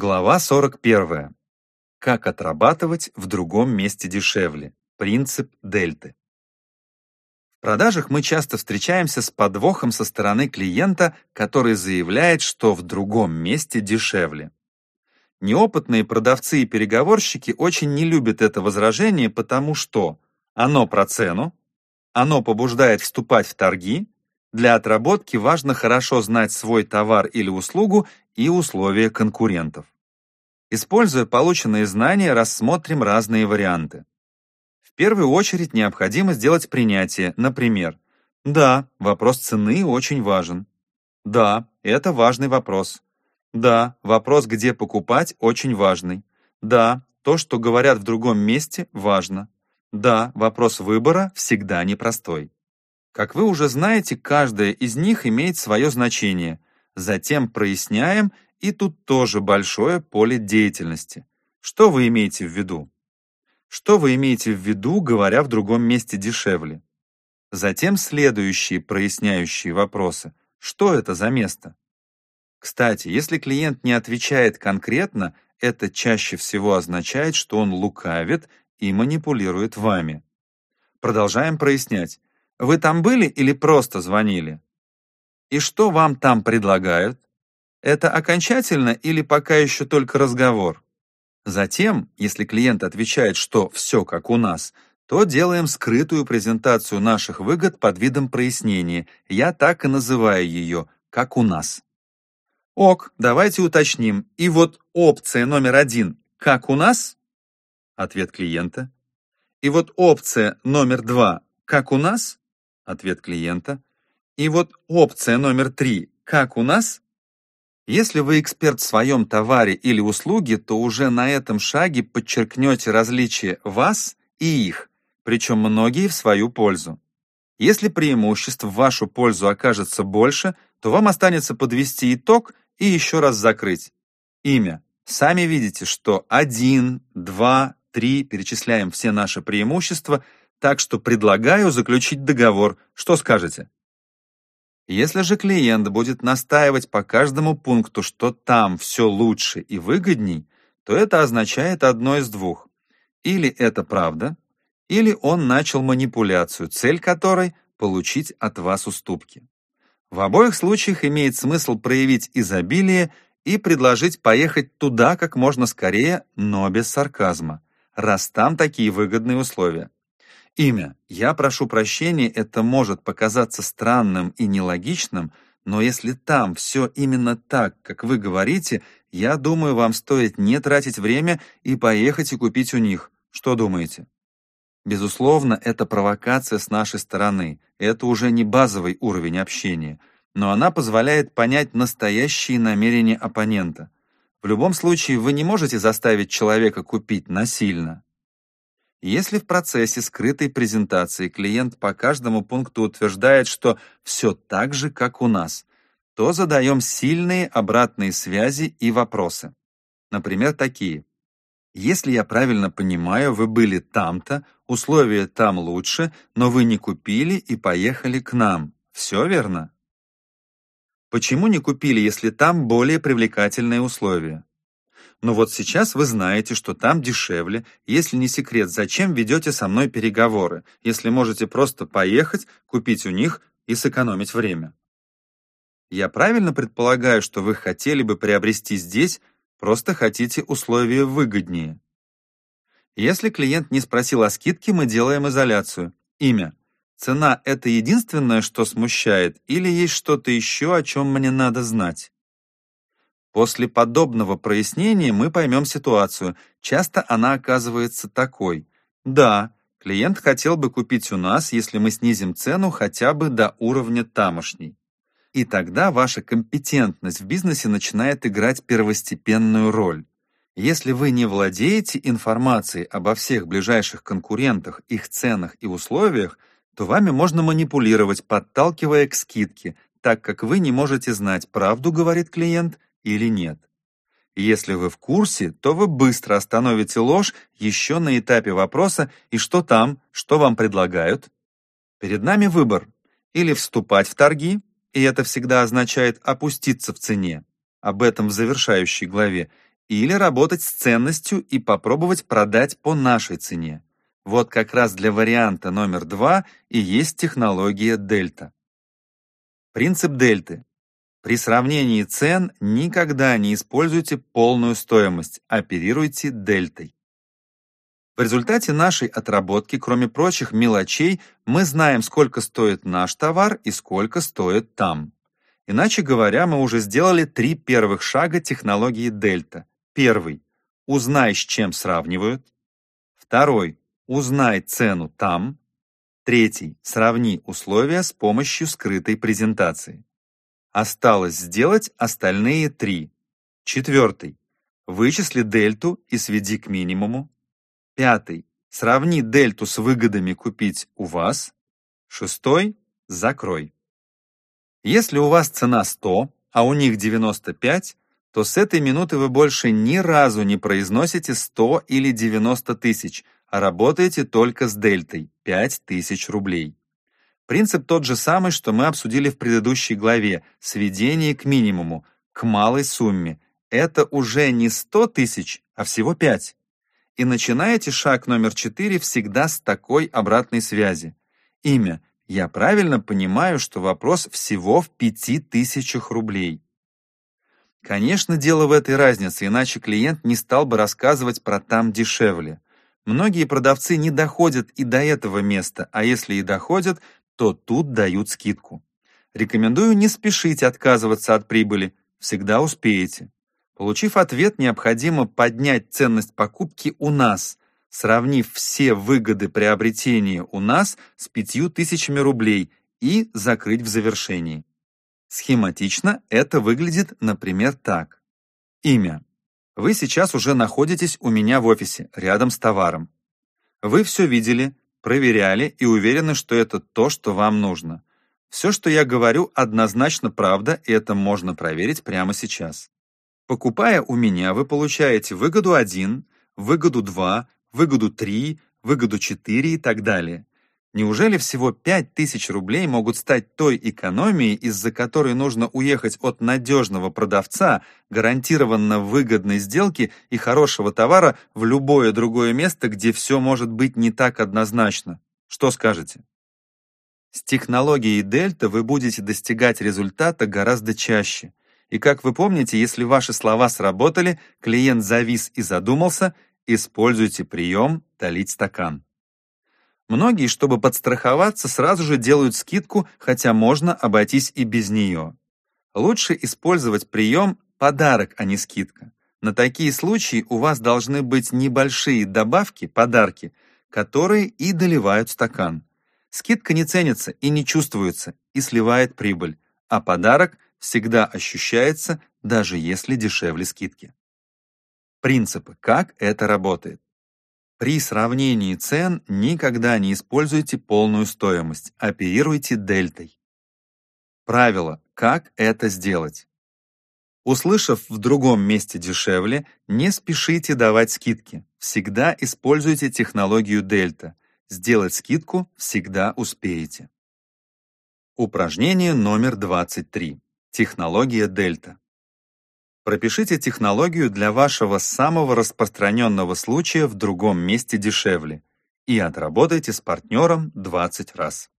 Глава 41. Как отрабатывать в другом месте дешевле. Принцип дельты. В продажах мы часто встречаемся с подвохом со стороны клиента, который заявляет, что в другом месте дешевле. Неопытные продавцы и переговорщики очень не любят это возражение, потому что оно про цену, оно побуждает вступать в торги, для отработки важно хорошо знать свой товар или услугу и условия конкурентов. Используя полученные знания, рассмотрим разные варианты. В первую очередь необходимо сделать принятие, например, «Да, вопрос цены очень важен». «Да, это важный вопрос». «Да, вопрос, где покупать, очень важный». «Да, то, что говорят в другом месте, важно». «Да, вопрос выбора всегда непростой». Как вы уже знаете, каждая из них имеет свое значение. Затем проясняем, и тут тоже большое поле деятельности. Что вы имеете в виду? Что вы имеете в виду, говоря в другом месте дешевле? Затем следующие проясняющие вопросы. Что это за место? Кстати, если клиент не отвечает конкретно, это чаще всего означает, что он лукавит и манипулирует вами. Продолжаем прояснять. Вы там были или просто звонили? И что вам там предлагают? Это окончательно или пока еще только разговор? Затем, если клиент отвечает, что все как у нас, то делаем скрытую презентацию наших выгод под видом прояснения. Я так и называю ее, как у нас. Ок, давайте уточним. И вот опция номер один, как у нас? Ответ клиента. И вот опция номер два, как у нас? Ответ клиента. И вот опция номер три «Как у нас?» Если вы эксперт в своем товаре или услуге, то уже на этом шаге подчеркнете различия вас и их, причем многие в свою пользу. Если преимуществ в вашу пользу окажется больше, то вам останется подвести итог и еще раз закрыть. Имя. Сами видите, что один, два, три, перечисляем все наши преимущества – так что предлагаю заключить договор. Что скажете? Если же клиент будет настаивать по каждому пункту, что там все лучше и выгодней, то это означает одно из двух. Или это правда, или он начал манипуляцию, цель которой – получить от вас уступки. В обоих случаях имеет смысл проявить изобилие и предложить поехать туда как можно скорее, но без сарказма, раз там такие выгодные условия. Имя. Я прошу прощения, это может показаться странным и нелогичным, но если там все именно так, как вы говорите, я думаю, вам стоит не тратить время и поехать и купить у них. Что думаете? Безусловно, это провокация с нашей стороны. Это уже не базовый уровень общения, но она позволяет понять настоящие намерения оппонента. В любом случае, вы не можете заставить человека купить насильно. Если в процессе скрытой презентации клиент по каждому пункту утверждает, что все так же, как у нас, то задаем сильные обратные связи и вопросы. Например, такие. Если я правильно понимаю, вы были там-то, условия там лучше, но вы не купили и поехали к нам. Все верно? Почему не купили, если там более привлекательные условия? Но вот сейчас вы знаете, что там дешевле. Если не секрет, зачем ведете со мной переговоры, если можете просто поехать, купить у них и сэкономить время? Я правильно предполагаю, что вы хотели бы приобрести здесь, просто хотите условия выгоднее. Если клиент не спросил о скидке, мы делаем изоляцию. Имя. Цена – это единственное, что смущает, или есть что-то еще, о чем мне надо знать? После подобного прояснения мы поймем ситуацию. Часто она оказывается такой. Да, клиент хотел бы купить у нас, если мы снизим цену хотя бы до уровня тамошней. И тогда ваша компетентность в бизнесе начинает играть первостепенную роль. Если вы не владеете информацией обо всех ближайших конкурентах, их ценах и условиях, то вами можно манипулировать, подталкивая к скидке, так как вы не можете знать, правду говорит клиент или нет. Если вы в курсе, то вы быстро остановите ложь еще на этапе вопроса «И что там? Что вам предлагают?» Перед нами выбор. Или вступать в торги, и это всегда означает опуститься в цене, об этом в завершающей главе, или работать с ценностью и попробовать продать по нашей цене. Вот как раз для варианта номер два и есть технология дельта. Принцип дельты. При сравнении цен никогда не используйте полную стоимость, оперируйте дельтой. В результате нашей отработки, кроме прочих мелочей, мы знаем, сколько стоит наш товар и сколько стоит там. Иначе говоря, мы уже сделали три первых шага технологии дельта. Первый. Узнай, с чем сравнивают. Второй. Узнай цену там. Третий. Сравни условия с помощью скрытой презентации. Осталось сделать остальные три. Четвертый. Вычисли дельту и сведи к минимуму. Пятый. Сравни дельту с выгодами купить у вас. Шестой. Закрой. Если у вас цена 100, а у них 95, то с этой минуты вы больше ни разу не произносите 100 или 90 тысяч, а работаете только с дельтой – 5000 рублей. Принцип тот же самый, что мы обсудили в предыдущей главе – сведение к минимуму, к малой сумме. Это уже не 100 тысяч, а всего 5. И начинаете шаг номер 4 всегда с такой обратной связи. Имя. Я правильно понимаю, что вопрос всего в 5000 рублей. Конечно, дело в этой разнице, иначе клиент не стал бы рассказывать про там дешевле. Многие продавцы не доходят и до этого места, а если и доходят, то тут дают скидку. Рекомендую не спешить отказываться от прибыли, всегда успеете. Получив ответ, необходимо поднять ценность покупки у нас, сравнив все выгоды приобретения у нас с пятью тысячами рублей и закрыть в завершении. Схематично это выглядит, например, так. Имя. Вы сейчас уже находитесь у меня в офисе, рядом с товаром. Вы все видели, проверяли и уверены, что это то, что вам нужно. Все, что я говорю, однозначно правда, и это можно проверить прямо сейчас. Покупая у меня, вы получаете выгоду 1, выгоду 2, выгоду 3, выгоду 4 и так далее. Неужели всего 5000 рублей могут стать той экономией, из-за которой нужно уехать от надежного продавца, гарантированно выгодной сделки и хорошего товара в любое другое место, где все может быть не так однозначно? Что скажете? С технологией Дельта вы будете достигать результата гораздо чаще. И как вы помните, если ваши слова сработали, клиент завис и задумался, используйте прием «долить стакан». Многие, чтобы подстраховаться, сразу же делают скидку, хотя можно обойтись и без нее. Лучше использовать прием «подарок», а не скидка. На такие случаи у вас должны быть небольшие добавки, подарки, которые и доливают стакан. Скидка не ценится и не чувствуется, и сливает прибыль, а подарок всегда ощущается, даже если дешевле скидки. Принципы, как это работает. При сравнении цен никогда не используйте полную стоимость, оперируйте дельтой. Правило, как это сделать. Услышав в другом месте дешевле, не спешите давать скидки. Всегда используйте технологию дельта. Сделать скидку всегда успеете. Упражнение номер 23. Технология дельта. Пропишите технологию для вашего самого распространенного случая в другом месте дешевле и отработайте с партнером 20 раз.